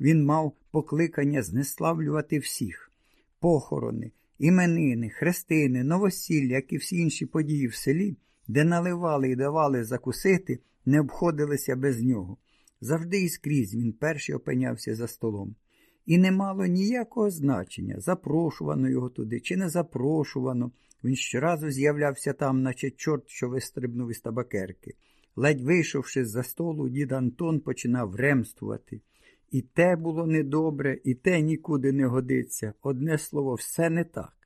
Він мав покликання знеславлювати всіх похорони, іменини, хрестини, новосілля, як і всі інші події в селі, де наливали і давали закусити, не обходилися без нього. Завжди і скрізь він перший опинявся за столом. І не мало ніякого значення, запрошувано його туди чи не запрошувано. Він щоразу з'являвся там, наче чорт, що вистрибнув із табакерки. Ледь вийшовши з за столу, дід Антон починав ремствувати. І те було недобре, і те нікуди не годиться. Одне слово, все не так.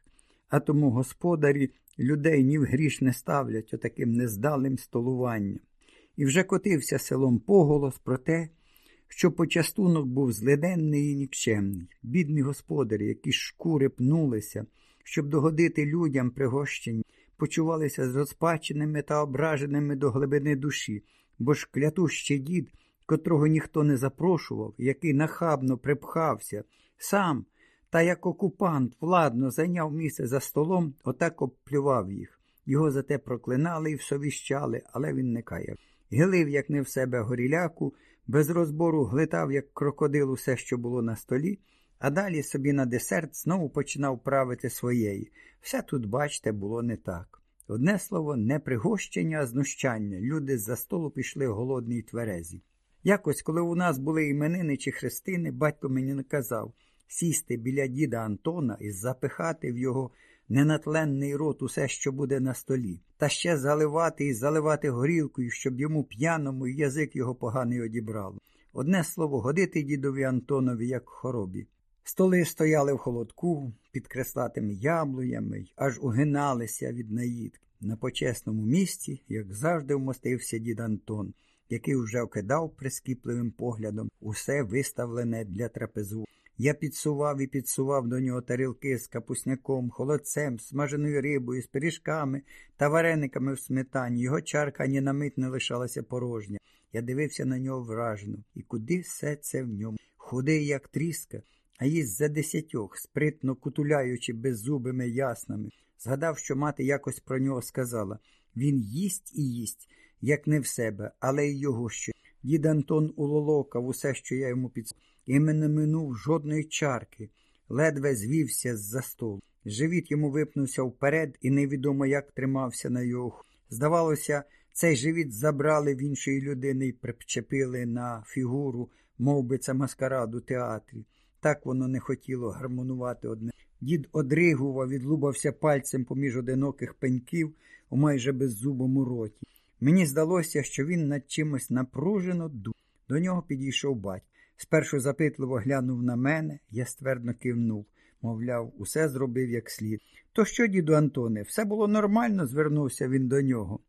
А тому господарі людей ні в гріш не ставлять отаким нездалим столуванням. І вже котився селом поголос про те, що почастунок був злиденний і нікчемний, бідні господарі, які шкури пнулися, щоб догодити людям пригощені, почувалися розпаченими та ображеними до глибини душі, бо ж клятущий дід, котрого ніхто не запрошував, який нахабно припхався, сам та як окупант владно зайняв місце за столом, отак обплював їх. Його зате проклинали і всовіщали, але він не каяв. Гилив, як не в себе горіляку, без розбору глитав, як крокодил, усе, що було на столі, а далі собі на десерт знову починав правити своєї. Все тут, бачте, було не так. Одне слово, не пригощення, а знущання. Люди з за столу пішли голодні й тверезі. Якось, коли у нас були іменини чи хрестини, батько мені наказав сісти біля діда Антона і запихати в його ненатленний рот усе, що буде на столі, та ще заливати і заливати горілкою, щоб йому п'яному язик його поганий одібрало. Одне слово, годити дідові Антонові, як хоробі. Столи стояли в холодку під креслатими яблуями, аж угиналися від наїдки. На почесному місці, як завжди, вмостився дід Антон, який вже окидав прискіпливим поглядом усе виставлене для трапезу. Я підсував і підсував до нього тарілки з капусняком, холодцем, смаженою рибою, з пиріжками та варениками в сметані. Його чарка ні на мить не лишалася порожня. Я дивився на нього вражено. І куди все це в ньому? Худий, як тріска, а їсть за десятьох, спритно кутуляючи беззубими яснами. Згадав, що мати якось про нього сказала він їсть і їсть, як не в себе, але й його що. Дід Антон улолокав усе, що я йому підсував і не минув жодної чарки, ледве звівся з-за столу. Живіт йому випнувся вперед і невідомо як тримався на його. Здавалося, цей живіт забрали в іншої людини і причепили на фігуру, мов би це маскарад у театрі. Так воно не хотіло гармонувати одне. Дід одригував, відлубався пальцем поміж одиноких пеньків у майже беззубому роті. Мені здалося, що він над чимось напружено думав. До нього підійшов батько. Спершу запитливо глянув на мене, я ствердно кивнув, мовляв, усе зробив як слід. То що, діду Антоне, все було нормально, звернувся він до нього.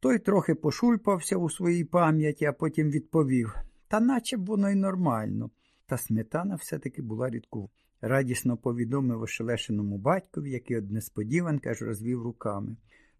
Той трохи пошульпався у своїй пам'яті, а потім відповів та наче б воно й нормально. Та сметана все-таки була рідку. Радісно повідомив ошелешеному батькові, який од несподіванки аж розвів руками.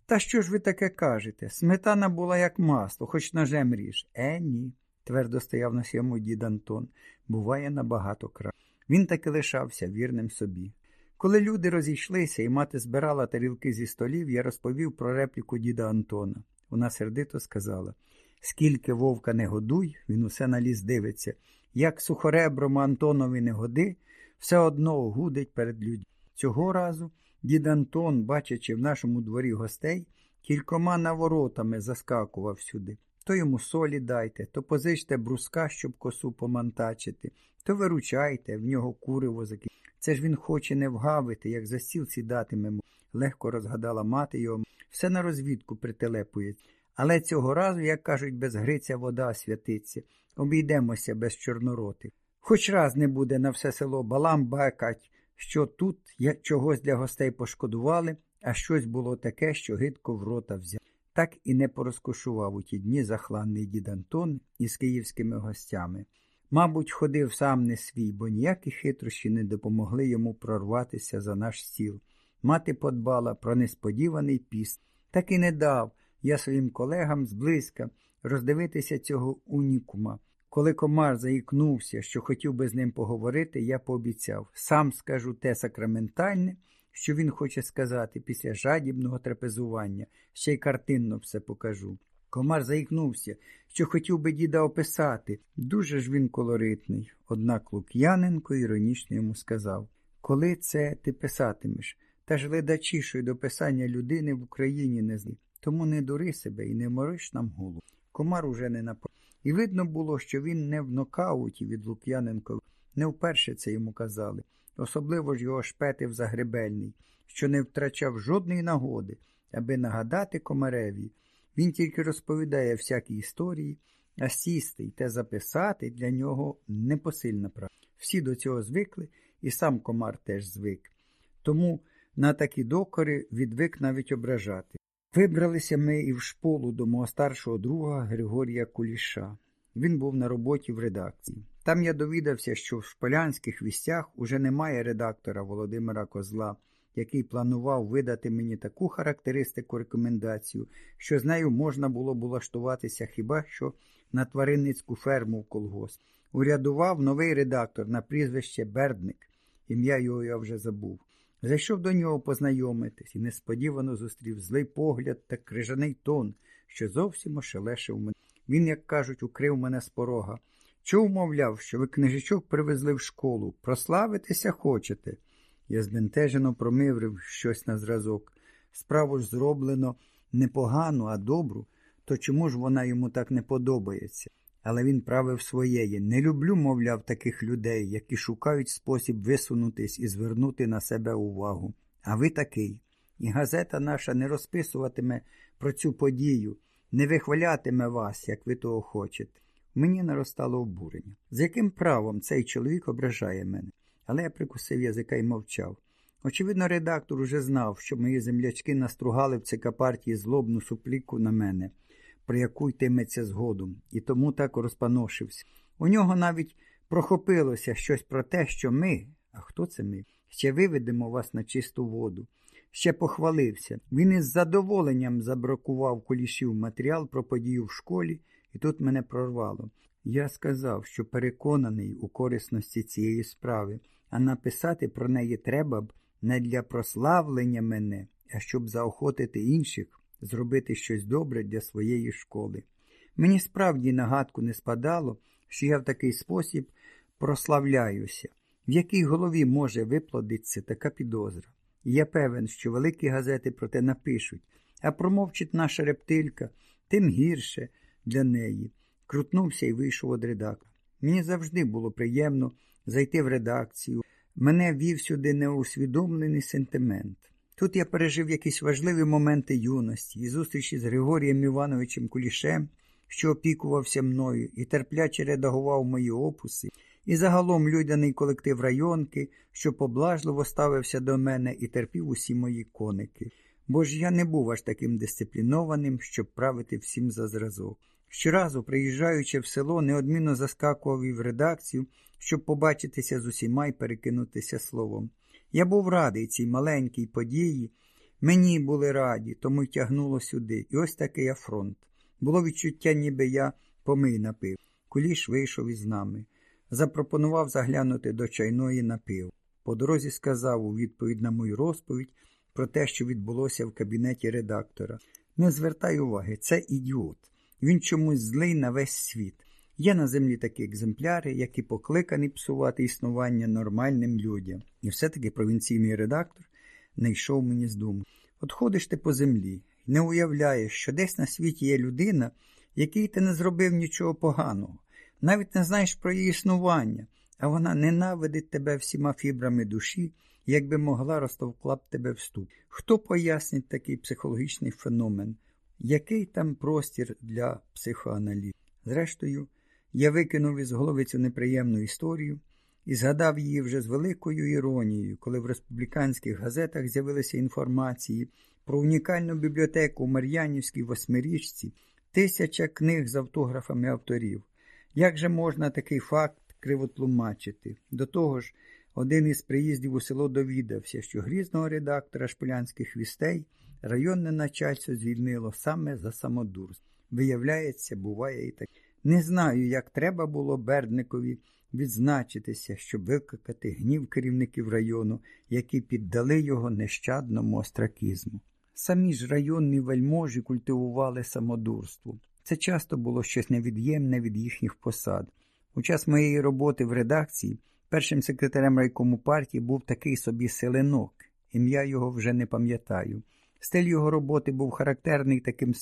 Та що ж ви таке кажете? Сметана була як масло, хоч ножем ріж. Е, ні твердо стояв на сьому дід Антон, буває набагато краще. Він таки лишався вірним собі. Коли люди розійшлися і мати збирала тарілки зі столів, я розповів про репліку діда Антона. Вона сердито сказала скільки вовка не годуй, він усе на ліс дивиться. Як сухореброму Антонові не годи, все одно гудить перед людьми. Цього разу дід Антон, бачачи в нашому дворі гостей, кількома наворотами заскакував сюди. То йому солі дайте, то позичте бруска, щоб косу помантачити, то виручайте, в нього куриво закинь. Це ж він хоче не вгавити, як за стіл сідатимемо, легко розгадала мати його, все на розвідку прителепує. Але цього разу, як кажуть, без Гриця вода святиться, обійдемося без чорноротих. Хоч раз не буде на все село балам бакать, що тут чогось для гостей пошкодували, а щось було таке, що гидко в рота взяв так і не порозкошував у ті дні захланний дід Антон із київськими гостями. Мабуть, ходив сам не свій, бо ніякі хитрощі не допомогли йому прорватися за наш стіл. Мати подбала про несподіваний піст, так і не дав я своїм колегам зблизька роздивитися цього унікума. Коли комар заїкнувся, що хотів би з ним поговорити, я пообіцяв сам скажу те сакраментальне, що він хоче сказати після жадібного трапезування, ще й картинно все покажу. Комар заїкнувся, що хотів би діда описати. Дуже ж він колоритний. Однак Лук'яненко іронічно йому сказав Коли це ти писатимеш? Та ж ледачі, що й до писання людини в Україні не зли. Тому не дури себе і не мориш нам голову. Комар уже не напав. І видно було, що він не в нокауті від Лук'яненко. Не вперше це йому казали. Особливо ж його шпетив Загребельний, що не втрачав жодної нагоди, аби нагадати комареві. Він тільки розповідає всякі історії, а сісти й те записати для нього непосильна права. Всі до цього звикли, і сам комар теж звик. Тому на такі докори відвик навіть ображати. Вибралися ми і в шполу до мого старшого друга Григорія Куліша. Він був на роботі в редакції. Там я довідався, що в шполянських вістях уже немає редактора Володимира Козла, який планував видати мені таку характеристику рекомендацію, що з нею можна було б улаштуватися хіба що на тваринницьку ферму в колгосп. Урядував новий редактор на прізвище Бердник, ім'я його я вже забув. Зайшов до нього познайомитись і несподівано зустрів злий погляд та крижаний тон, що зовсім ошелешив мене. Він, як кажуть, укрив мене з порога. Чув, мовляв, що ви книжечок привезли в школу. Прославитися хочете? Я збентежено промиврив щось на зразок. Справу ж зроблено непогану, а добру, то чому ж вона йому так не подобається? Але він правив своєї. Не люблю, мовляв, таких людей, які шукають спосіб висунутись і звернути на себе увагу. А ви такий. І газета наша не розписуватиме про цю подію, не вихвалятиме вас, як ви того хочете. Мені наростало обурення. З яким правом цей чоловік ображає мене? Але я прикусив язика і мовчав. Очевидно, редактор уже знав, що мої землячки настругали в ЦК партії злобну супліку на мене, про яку йтиметься згодом, і тому так розпаношився. У нього навіть прохопилося щось про те, що ми, а хто це ми, ще виведемо вас на чисту воду. Ще похвалився. Він із задоволенням забракував кулішів матеріал про подію в школі, і тут мене прорвало. Я сказав, що переконаний у корисності цієї справи, а написати про неї треба б не для прославлення мене, а щоб заохотити інших зробити щось добре для своєї школи. Мені справді нагадку не спадало, що я в такий спосіб прославляюся, в якій голові може виплодитися така підозра. Я певен, що великі газети про те напишуть, а промовчить наша рептилька, тим гірше для неї. Крутнувся і вийшов від редактора. Мені завжди було приємно зайти в редакцію. Мене вів сюди неусвідомлений сентимент. Тут я пережив якісь важливі моменти юності і зустрічі з Григорієм Івановичем Кулішем, що опікувався мною і терпляче редагував мої опуси, і загалом людяний колектив районки, що поблажливо ставився до мене і терпів усі мої коники. Бо ж я не був аж таким дисциплінованим, щоб правити всім за зразок. Щоразу, приїжджаючи в село, неодмінно заскакував і в редакцію, щоб побачитися з усіма і перекинутися словом. Я був радий цій маленькій події. Мені були раді, тому й тягнуло сюди. І ось такий афронт. Було відчуття, ніби я помий напив. Куліш вийшов із нами. Запропонував заглянути до чайної напив. По дорозі сказав у відповідь на мою розповідь про те, що відбулося в кабінеті редактора. Не звертай уваги, це ідіот. Він чомусь злий на весь світ. Є на землі такі екземпляри, які покликані псувати існування нормальним людям. І все-таки провінційний редактор не йшов мені з думки. От ходиш ти по землі не уявляєш, що десь на світі є людина, якій ти не зробив нічого поганого, навіть не знаєш про її існування, а вона ненавидить тебе всіма фібрами душі, якби могла розтовкла б тебе в ступ. Хто пояснить такий психологічний феномен? Який там простір для психоаналізу? Зрештою, я викинув із голови цю неприємну історію і згадав її вже з великою іронією, коли в республіканських газетах з'явилися інформації про унікальну бібліотеку у Мар'янівській восьмирічці, тисяча книг з автографами авторів. Як же можна такий факт кривотлумачити? До того ж, один із приїздів у село довідався, що грізного редактора шполянських вістей районне начальство звільнило саме за самодурство. Виявляється, буває і таке. Не знаю, як треба було Бердникові відзначитися, щоб викликати гнів керівників району, які піддали його нещадному остракізму. Самі ж районні вельможі культивували самодурство. Це часто було щось невід'ємне від їхніх посад. У час моєї роботи в редакції першим секретарем райкому партії був такий собі селенок. Ім'я його вже не пам'ятаю. Стиль його роботи був характерний таким